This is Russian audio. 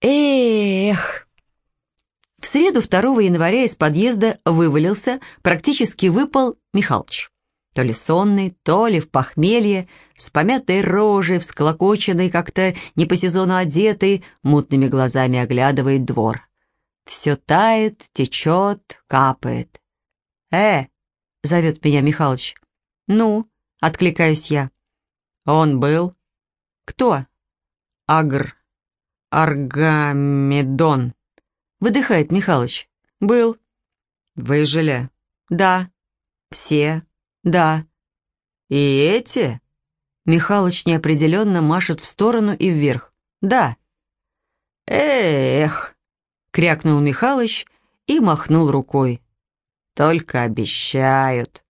Эх! В среду 2 января из подъезда вывалился, практически выпал Михалыч. То ли сонный, то ли в похмелье, с помятой рожей, всклокоченной, как-то не по сезону одетый, мутными глазами оглядывает двор. Все тает, течет, капает. «Э!» — зовет меня Михалыч. «Ну?» — откликаюсь я. «Он был?» «Кто?» «Агр... Аргамедон», — выдыхает Михалыч. «Был». «Выжили?» «Да». «Все?» «Да». «И эти?» Михалыч неопределенно машет в сторону и вверх. «Да». «Эх!» — крякнул Михалыч и махнул рукой. «Только обещают».